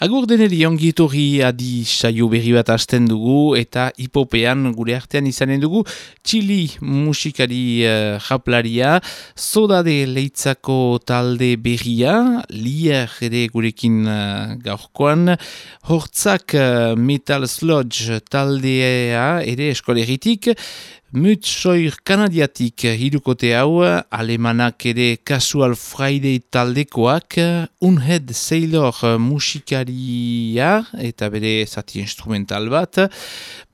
Agur deneri ongi etorri adi saio berri bat hasten dugu eta hipopean gure artean izanen dugu Txili musikari uh, japlaria, zoda de leitzako talde berria, lier ere gurekin uh, gaurkoan, hortzak uh, Metal Sludge taldea ere eskoleritik, Mutsoir kanadiatik hirukote hau, alemanak ere Casual Friday taldekoak, Unhead Sailor musikaria eta bere zati instrumental bat,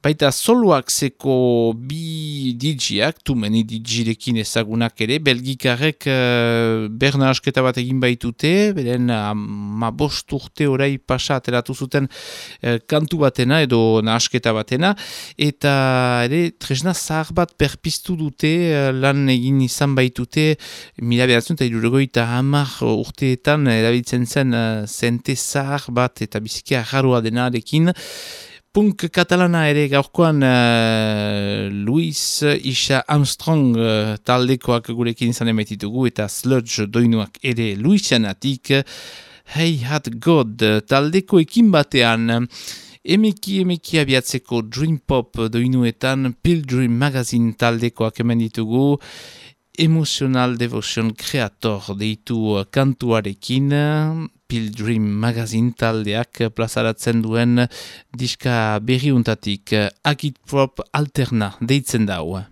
baita soloak zeko bi digiak, tumeni digirekin ezagunak ere, belgikarek uh, berna asketa bat egin baitute, beren ma bost urte orai pasa ateratu zuten uh, kantu batena edo nahasketa batena, eta ere tresna zahar bat perpiztu dute uh, lan egin izan baitute, mila behatzen eta irurogoita hamar urteetan erabiltzen zen uh, zente zahar bat eta biziki agarroa denarekin, punk katalana ere gaurkoan uh, Luis Isha Armstrong uh, taldekoak gurekin izan emetitugu eta sludge doinuak ere Luisianatik Hey Hat God taldeko ekin batean emeki emeki abiatzeko Dream Pop doinuetan Pilgrim Magazine taldekoak hemen Emotional Devotion Creator deitu kantuarekin Pilgrim Magazine taldeak plazaratzen duen diska berriuntatik Agitprop Alterna deitzen dau.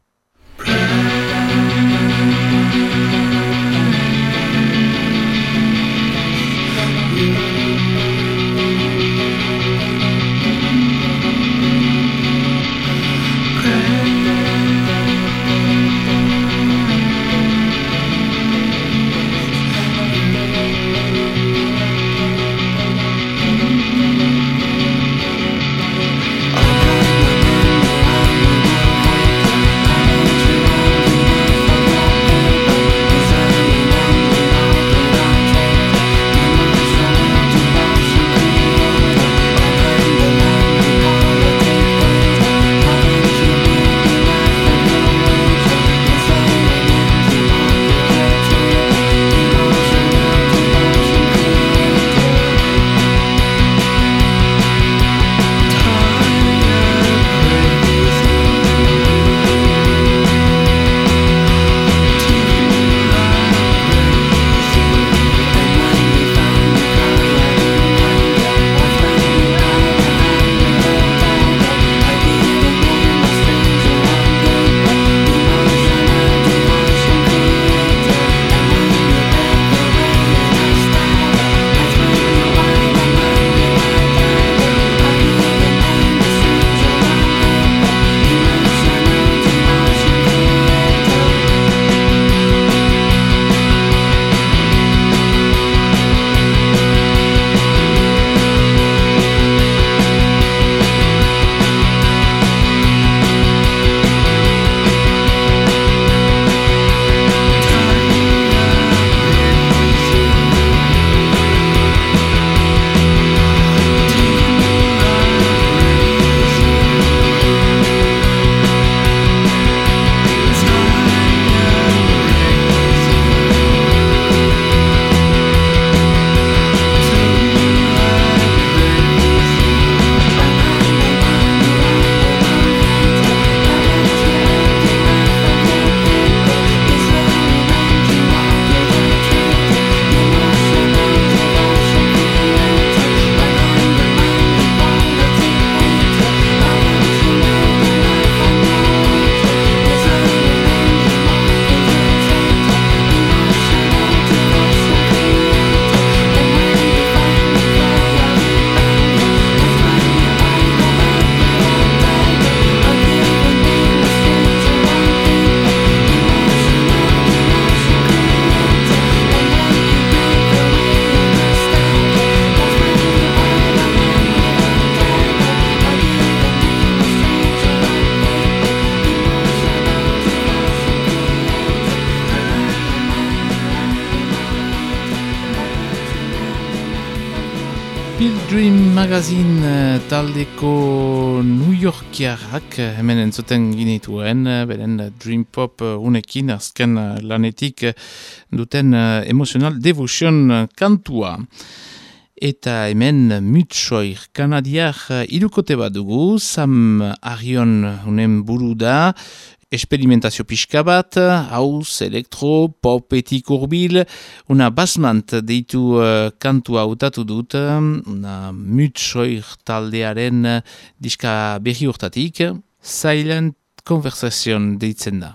Turkiarrak eh, hemen entzuten ginituen, eh, beren eh, Dream Pop unekin azken lanetik duten emozional devotion kantua. Eta hemen mutsoir kanadiak irukote bat dugu, Sam Arion unen buru da, esperimentazio pixka bat, hauz, elektro, popetik urbil, una basmant deitu eh, uh, kantua hautatu dut, eh, una mutsoir taldearen eh, diska berri urtatik, silent conversation deitzen da.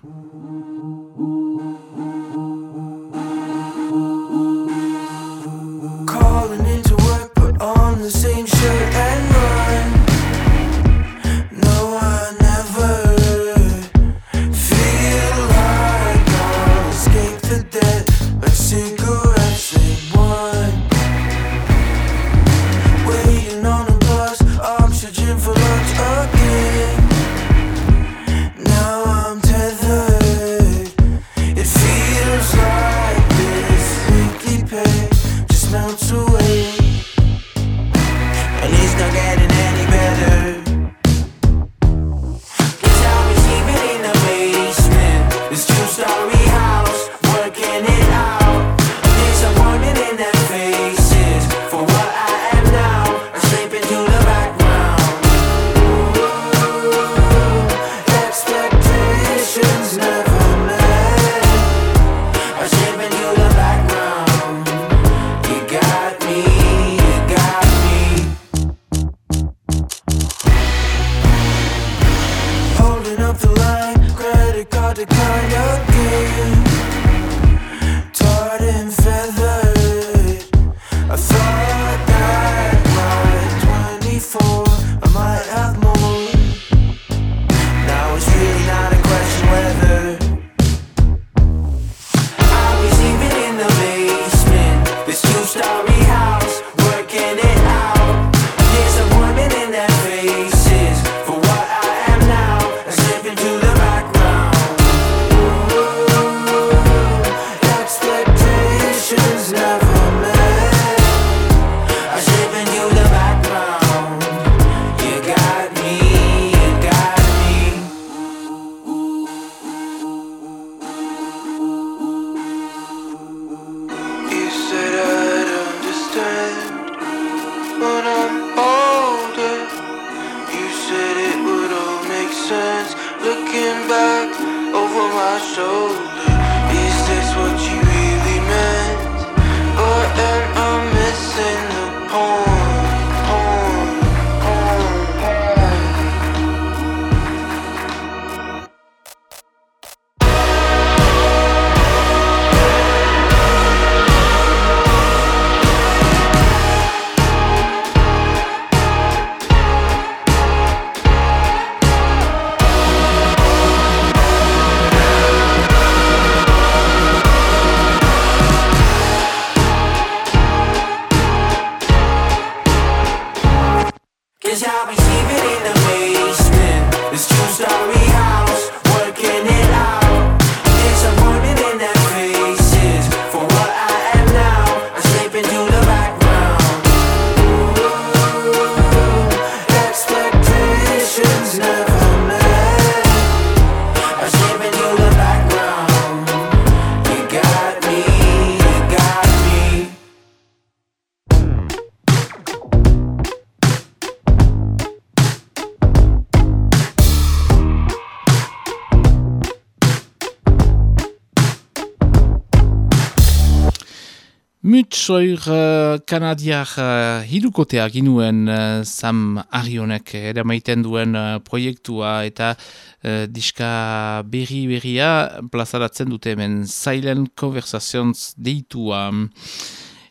Agur uh, eh, Kanadiar uh, eh, hirukotea ginuen uh, Sam Arionek eramaiten duen uh, proiektua eta uh, diska berri berria plazaratzen dute hemen Silent Conversations deitua.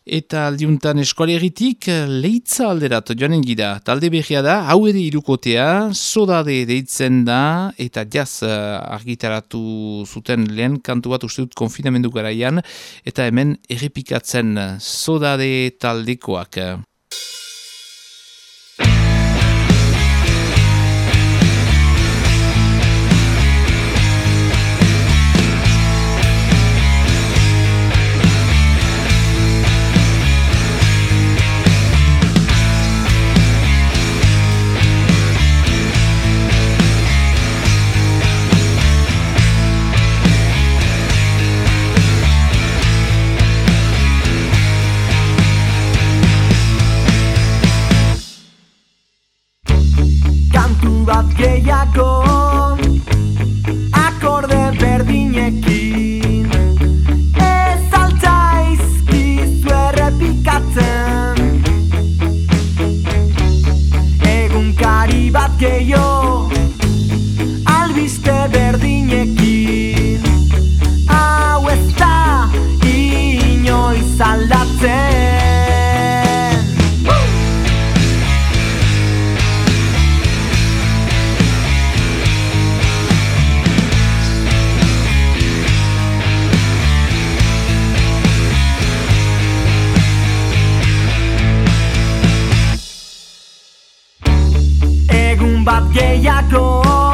Eta aldiuntan eskualeritik eh, leitza alderat joanen gira. Talde behia da, hau ere irukotea, sodade deitzen da, eta jaz eh, argitaratu zuten lehen kantu bat uste dut konfinamendu garaian, eta hemen errepikatzen eh, sodade taldekoak. gehiago Albiste berdinekin. Hau ez da inoiz aldatzen. Bab I go.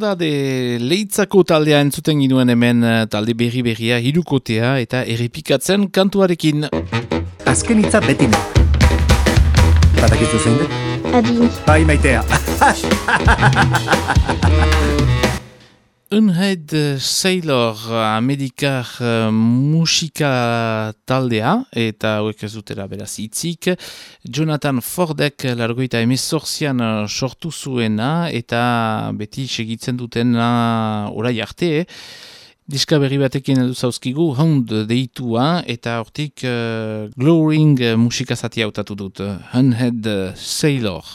Soda de leitzako taldea entzuten ginuen hemen eh, talde berri berria hirukotea eta errepikatzen kantuarekin. Azken hitza betin. Badakizu zein den? Adi. Bai maitea. Unhead Sailor Amerikar uh, musika taldea, eta hauek ez dutera beraz itzik. Jonathan Fordek largoita emezorzian uh, sortu zuena, eta beti segitzen dutena orai arte. Diska berri batekin edu zauzkigu, hound deitua, eta hortik uh, glowing musika zati hautatu dut. Unhead Sailor.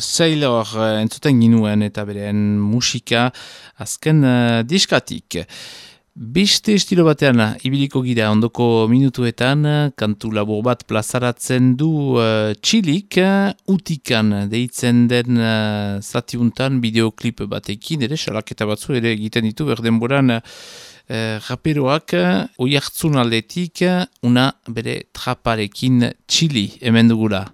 Sailor uh, entzuten ginuen eta beren musika azken uh, diskatik. Beste estilo batean, ibiliko gira ondoko minutuetan, kantu labur bat plazaratzen du uh, txilik, utikan deitzen den uh, zatiuntan bideoklip batekin, ere salaketa batzu ere egiten ditu berdenboran uh, raperoak oi hartzun aldetik, una bere traparekin txili hemen dugula.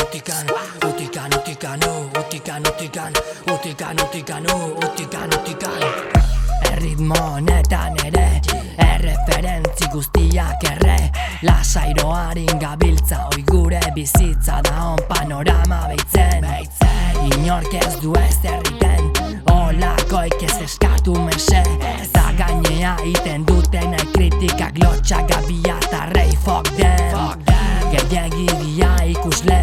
Utikan, utikan, utikan, utikan Erritmo honetan ere, erreferentzi guztiak erre. Lasairoarin gabiltza, oi gure bizitza da on panorama behitzen Inork ez du ez erriten, olakoik ez eskatu mese Eta gainea iten duten kritikak lotxak gabia eta rei fok den Gehiagi dia ikusle,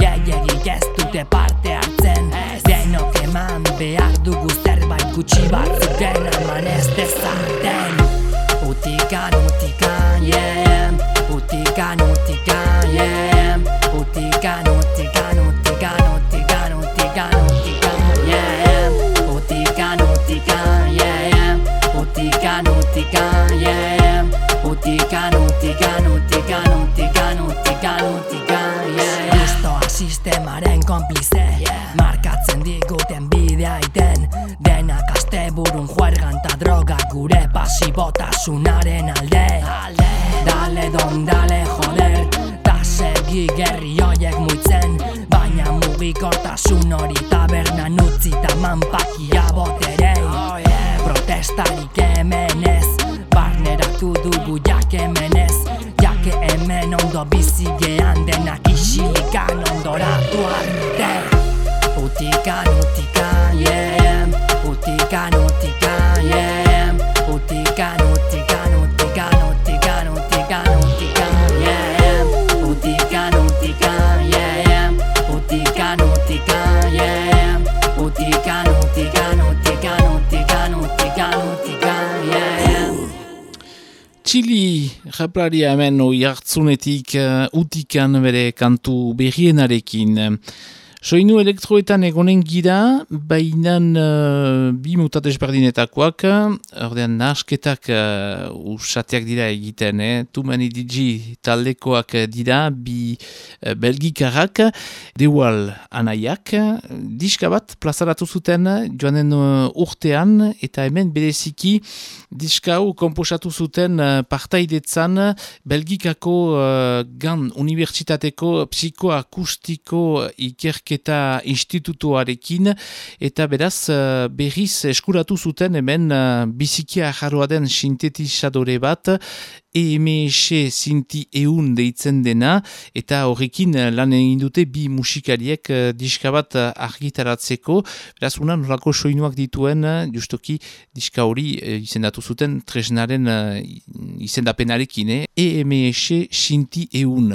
gehiagik ez dute parte hartzen. Denok eman behar dugu zerbait gutxi batzuk den eman ez Raplaria hemen oi hartzunetik uh, utikan bere kantu berrienarekin. Soinu elektroetan egonen gira, bainan uh, bi mutat ezberdinetakoak, ordean nasketak uh, usateak dira egiten, eh? Tumani digi taldekoak dira, bi uh, belgikarrak, deual anaiak, diska bat plazaratu zuten joanen uh, urtean, eta hemen bereziki diska hau komposatu zuten uh, partaidetzan belgikako uh, gan unibertsitateko psikoakustiko ikerketa institutuarekin. Eta beraz uh, berriz eskuratu zuten hemen uh, bizikia jarroa den sintetizadore bat EMS zinti eun deitzen dena. Eta horrekin lan egin dute bi musikariek diska bat argitaratzeko. Beraz unan horako soinuak dituen justoki diska hori izendatu zuten tresnaren izendapenarekin eh? EMS zinti eun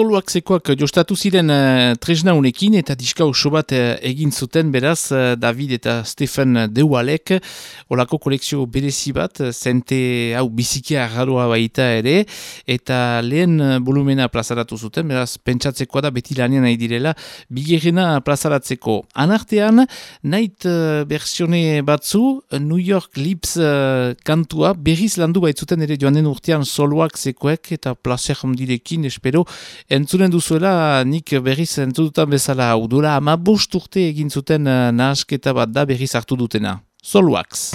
soloak zekoak jostatu ziren uh, tresna unekin eta diska oso bat uh, egin zuten beraz uh, David eta Stefan Deualek olako kolekzio berezi bat, zente hau bizikia agarroa baita ere eta lehen volumena plazaratu zuten, beraz pentsatzekoa da beti lanean nahi direla bigerena plazaratzeko. Anartean, night uh, versione batzu, New York Lips uh, kantua berriz landu baitzuten ere joan den urtean soloak zekoek eta placer hondirekin espero Entzunen duzuela, nik berriz entzututan bezala udura ama urte egin zuten uh, nahasketa bat da berriz hartu dutena. Solwax.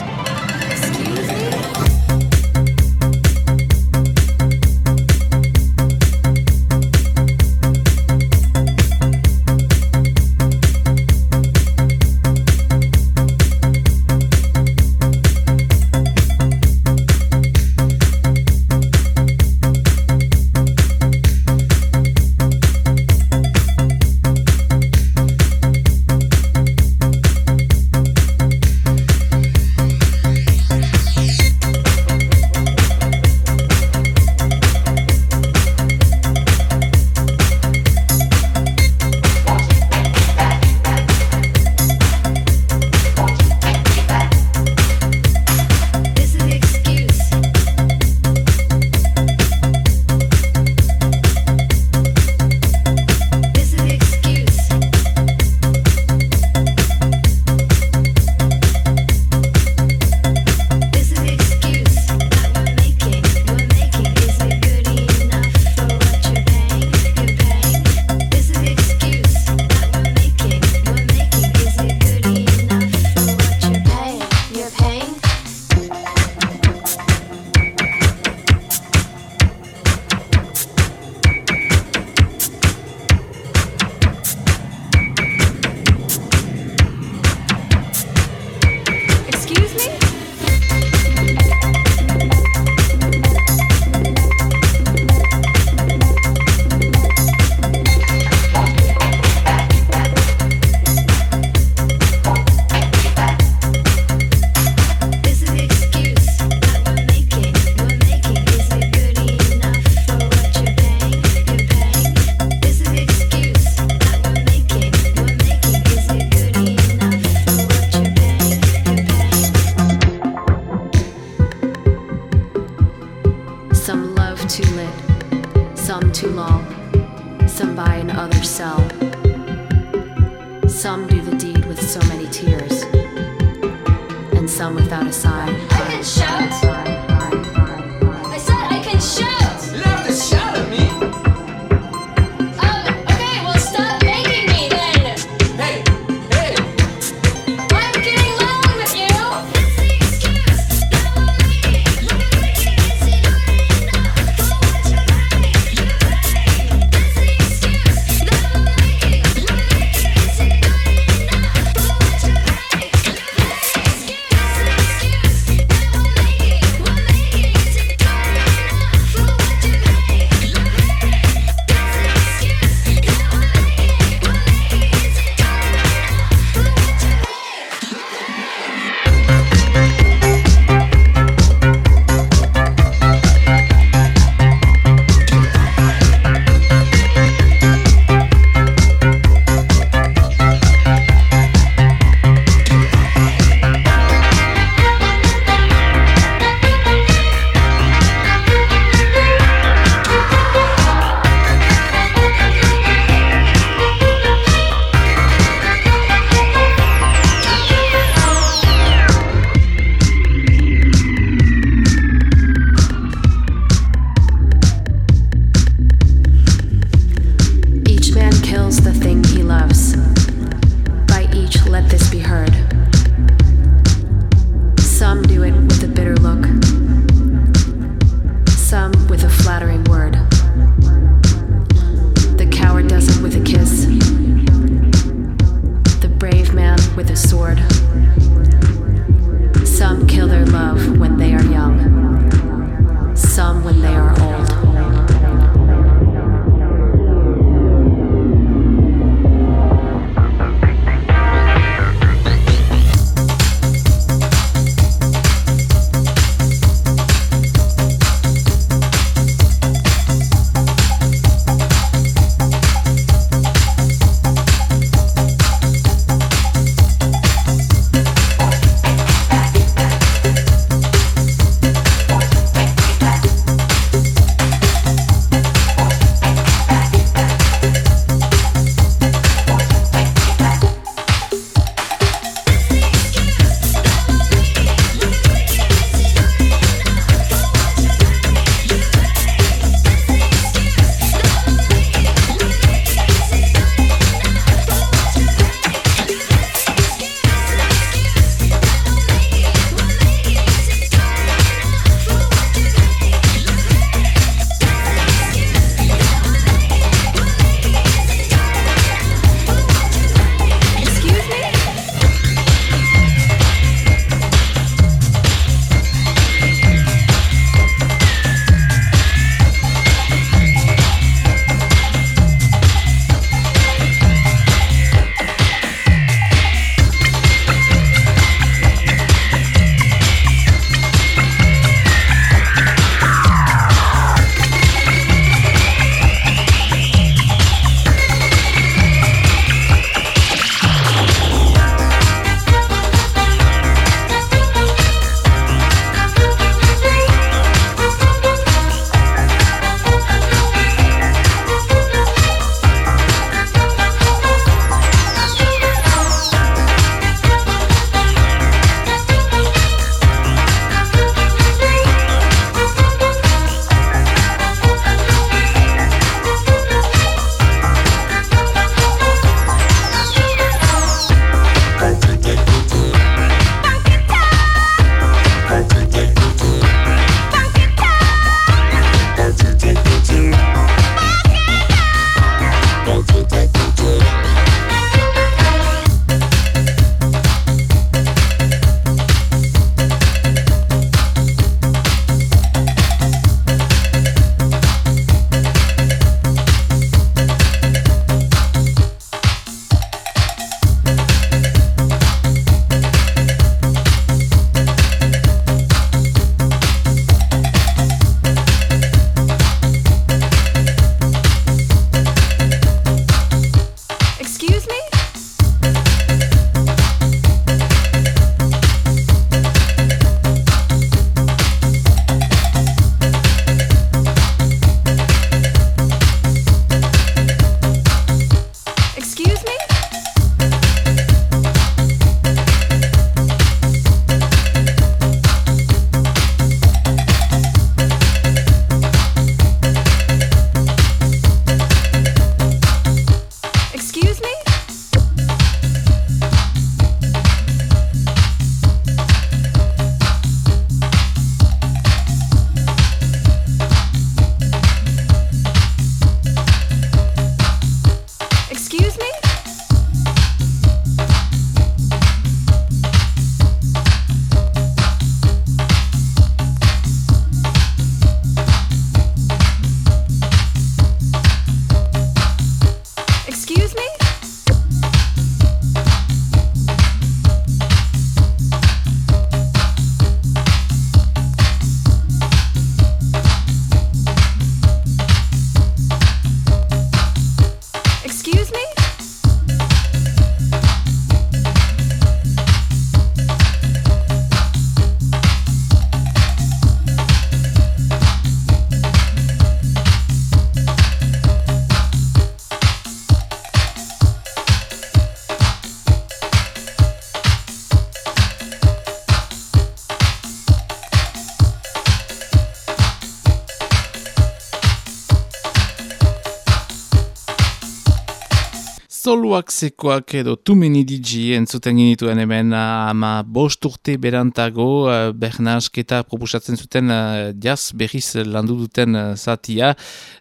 Zoluak zekoak edo tumeni digi entzuten ginituen hemen ama bost urte berantago uh, bernasketa proposatzen zuten uh, jaz berriz landu duten uh, zatia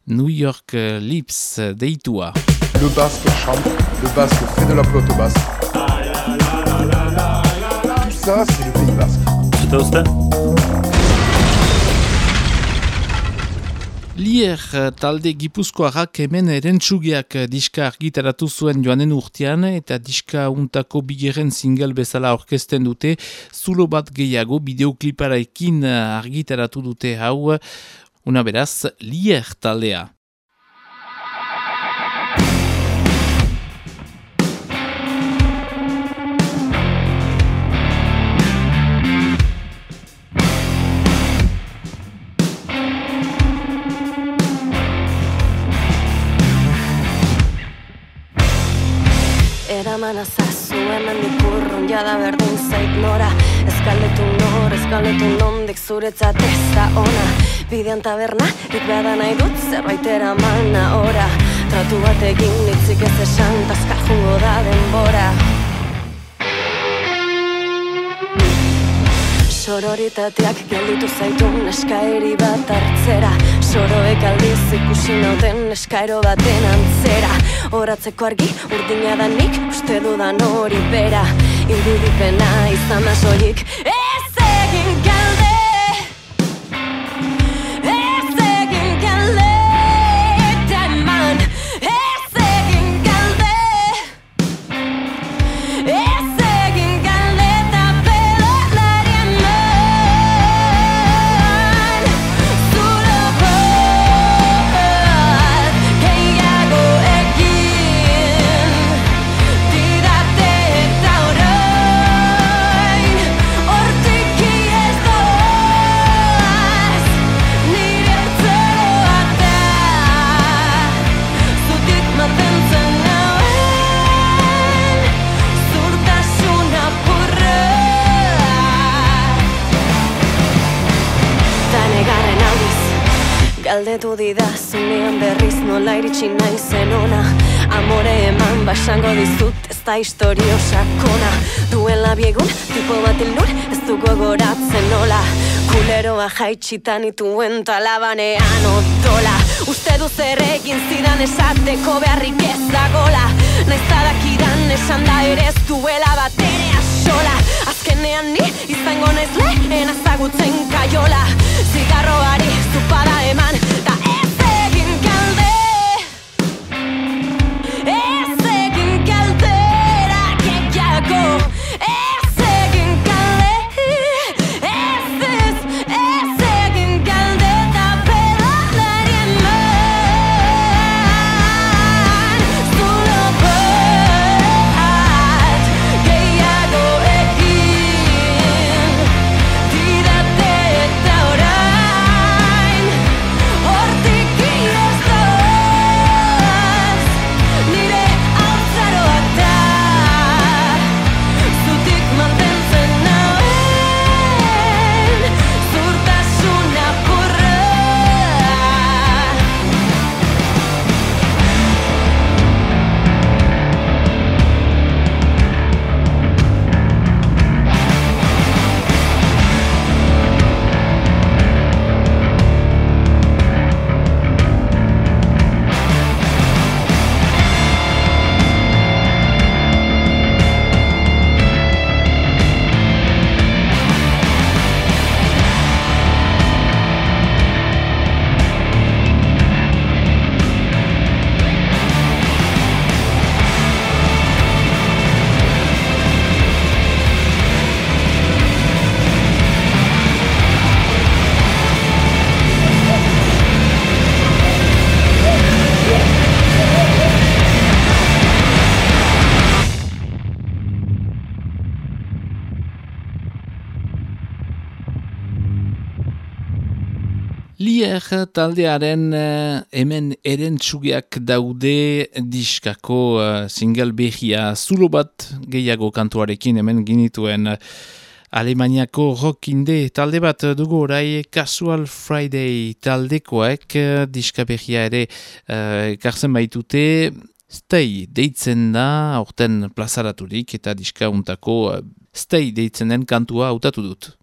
New York uh, Lips deitua. Le basque chante, le basque fait de la flotte basque. Tout ça, c'est le pays basque. Lier eh, talde gipuzkoarrak hemen erentsugeak eh, diska argitaratu zuen joanen urtean eta diska untako bigeren single bezala orkesten dute zulo bat gehiago bideokliparaekin eh, argitaratu dute hau una beraz Lier taldea. Eraman azazu hemen dikurrun jada berdin zait nora. Eskaldetu nor, eskaldetu nondik zuretzat ez da ona. Bidean taberna, ik bada nahi dut zerbait eramana ora Tratu bat egin nitzik ez esan, tazkar jungo da denbora. Sororitateak gelditu zaitu neskaeri bat hartzera Soroek aldiz ikusi nauten neskaero baten antzera. Horatzeko argi urdina da nik uste dudan hori bera. Irudipena izan da soilik. Ez egin galde iritsi nahi zen ona. Amore eman basango dizut ez da historio sakona. Duela biegun tipo bat ilnur ez du gogoratzen nola. Kuleroa jaitxitan ituen talabanean otola Uste du zer egin zidan esateko beharrik ez dagola. Naiz dakidan esan da ere ez duela bat ere asola. Azkenean ni izango naiz lehen azagutzen kaiola. Zigarroari zupada eman Lier taldearen eh, hemen erentsugeak daude diskako uh, single behia zulo bat gehiago kantuarekin hemen ginituen eh, Alemaniako rockinde talde bat dugu orai Casual Friday taldekoek diska behia ere uh, ekartzen baitute Stay deitzen da, orten plazaraturik eta diskauntako uh, Stay deitzen den kantua hautatu dut.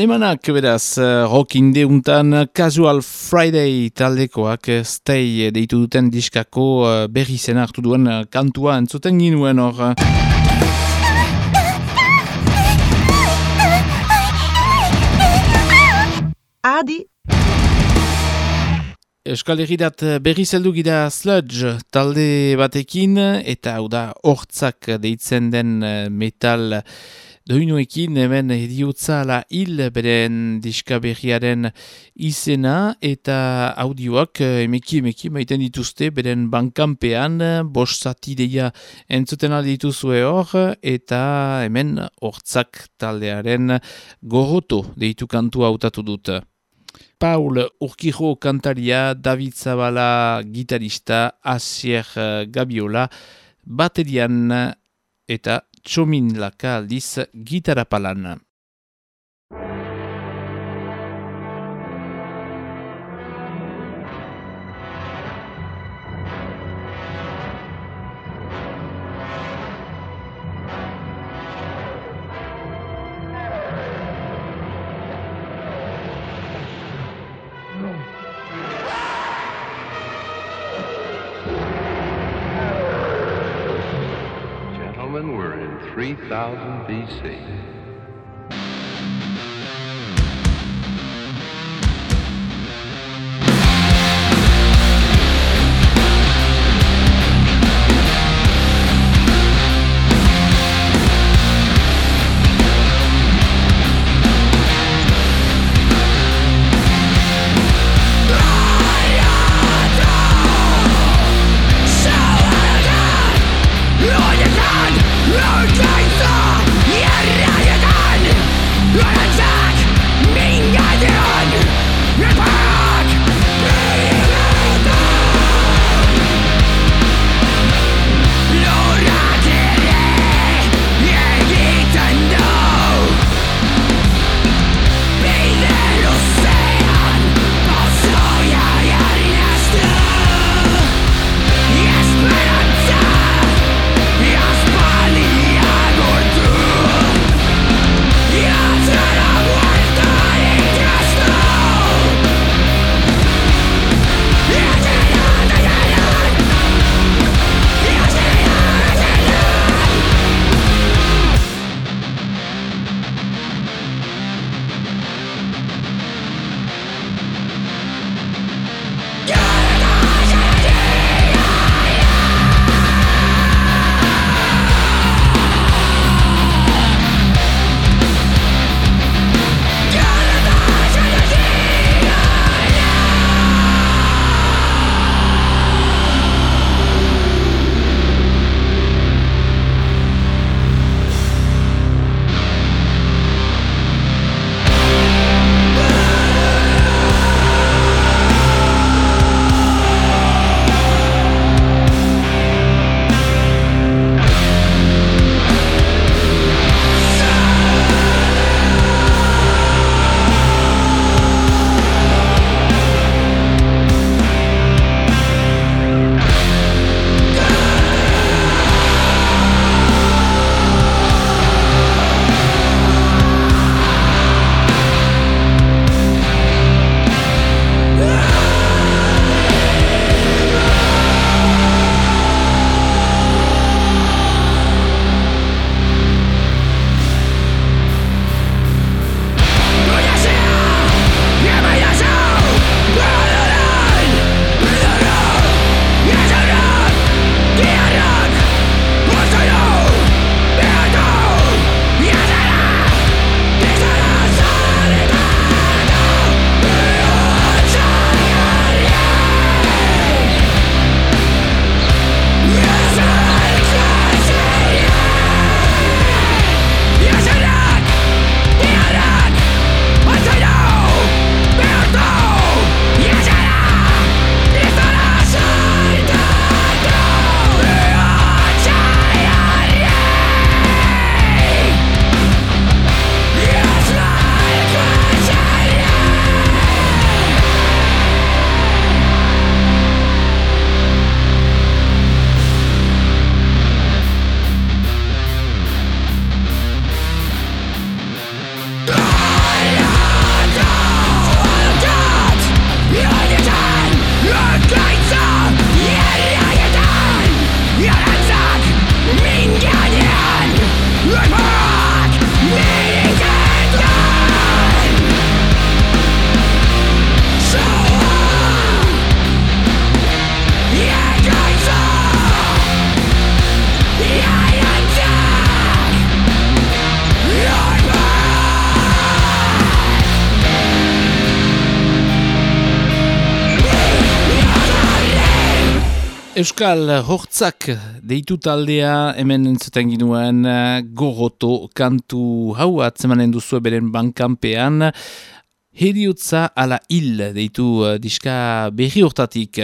Alemanak beraz eh, rock indeuntan Casual Friday taldekoak eh, stay deitu duten diskako eh, berri zen hartu duen kantua entzuten ginuen hor. Adi! Euskal Herridat berri zeldu gira sludge talde batekin eta hau da hortzak deitzen den metal Doinuekin hemen ediutza la hil beren diskaberriaren izena eta audioak eh, emeki emeki maiten dituzte beren bankanpean bostzatideia entzuten aldituzue hor eta hemen hortzak taldearen goroto deitu kantu hautatu dut. Paul Urkijo kantaria, David Zabala gitarista, Asier Gabiola, baterian eta txomin laka aldiz gitarra palan. 3,000 BC. Euskal Hortzak deitu taldea hemen entzuten ginuen eh, goroto kantu hau atzemanen duzu beren bankanpean heriotza ala hil deitu uh, diska berri hortatik.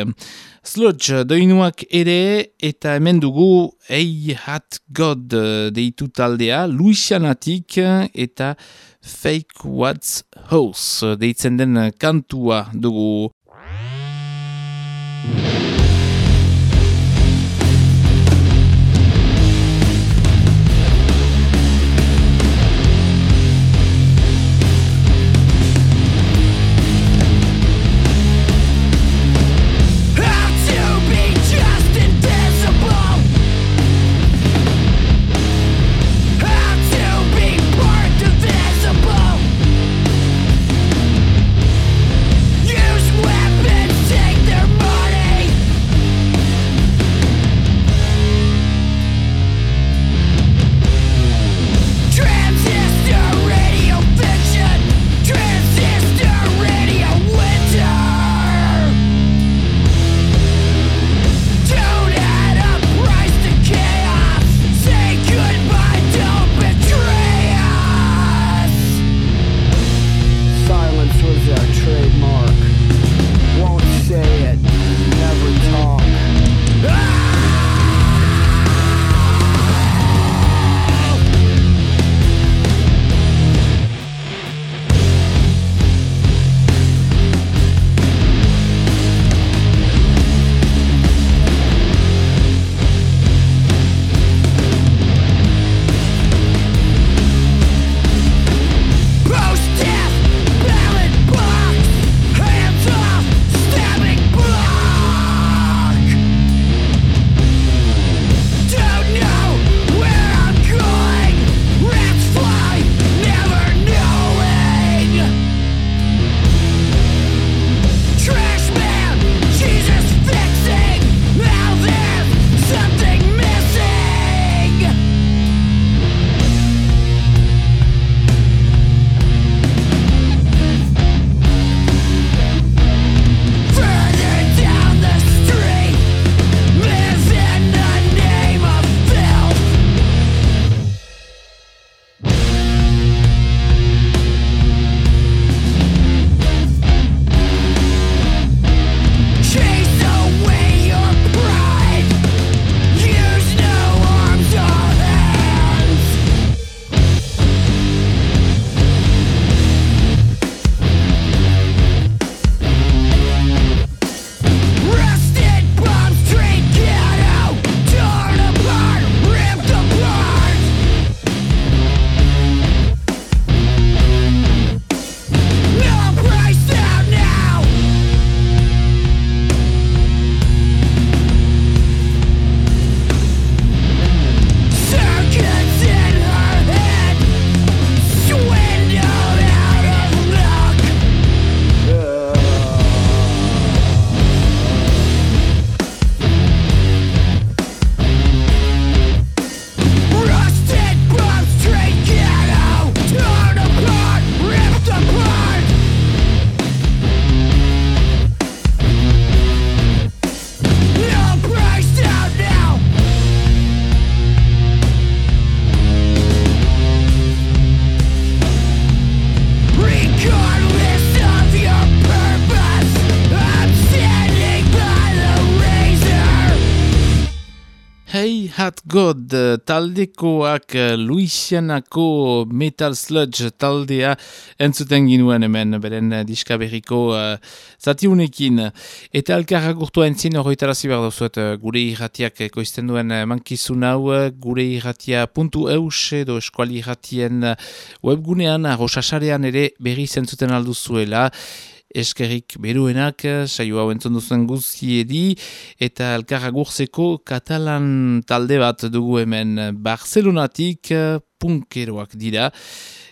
Sludge doinuak ere eta hemen dugu Hey Hat God deitu taldea Luisianatik eta Fake What's House deitzen den kantua dugu. Taldekoak uh, Luisianako Metal Sludge taldea entzuten ginuen hemen beren uh, diskaberiko uh, zatiunekin. Eta alkarra gurtu entzin dauzuet uh, gure irratiak ekoizten duen mankizun hau gure irratia puntu eus edo eskuali irratien webgunean arrosasarean ere berri zentzuten alduzuela eskerrik beruenak, saio hau entzun duzen guztiedi, eta elkarra gurzeko katalan talde bat dugu hemen Barcelonatik punkeroak dira,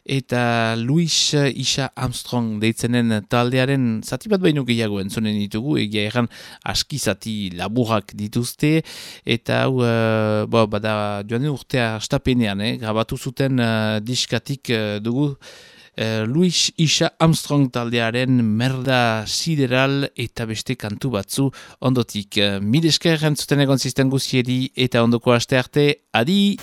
eta Luis Isa Armstrong deitzenen taldearen zati bat baino gehiago entzunen ditugu, egia erran aski zati laburak dituzte, eta hau, uh, bada joan urtea astapenean, eh, grabatu zuten uh, diskatik uh, dugu, uh, Luis Isa Armstrong taldearen merda sideral eta beste kantu batzu ondotik. Uh, Mil esker entzuten egon zisten guziedi eta ondoko aste arte, adi!